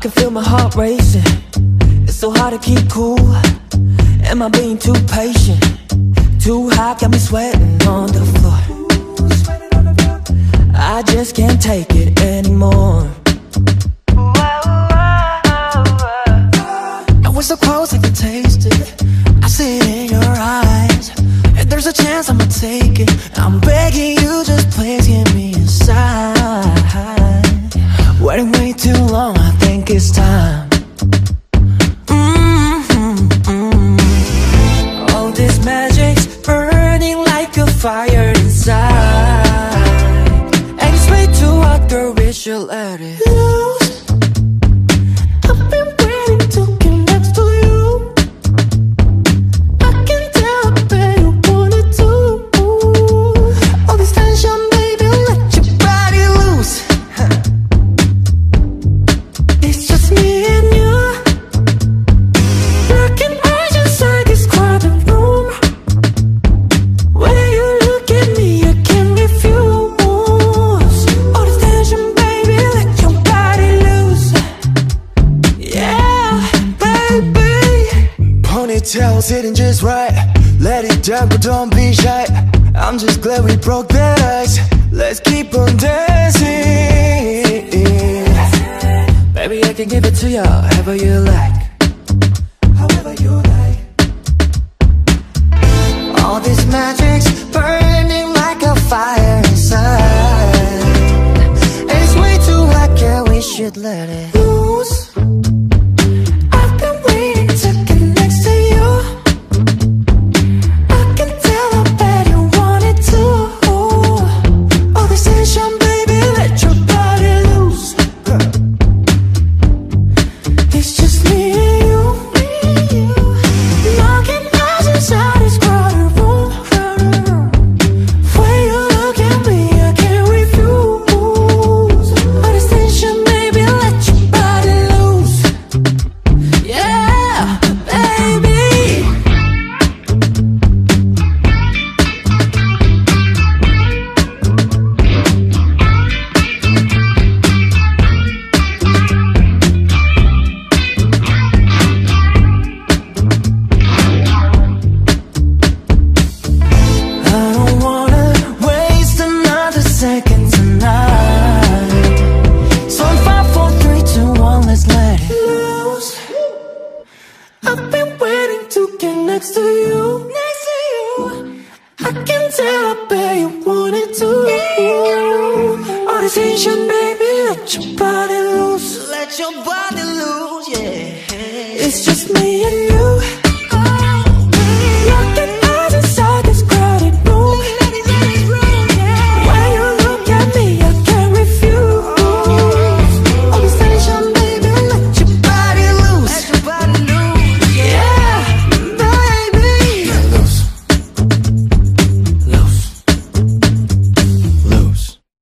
can feel my heart racing. It's so hard to keep cool. Am I being too patient? Too hot, got me sweating on the floor. I just can't take it anymore. I was so close, I can taste it. I see it in your eyes. If there's a chance, I'ma take it. I'm begging Waiting way too long, I think it's time. Mm-hmm. All this magic's burning like a fire inside. And it's way too hot, girl, we should let it Ponytail sitting just right. Let it down, but don't be shy. I'm just glad we broke that ice. Let's keep on dancing. Baby, I can give it to you however you like. I've been waiting to get next to you. Next to you. I can tell, I bet you want it too. All this tension, baby, let your body loose. Let your body loose, yeah. It's just me and you.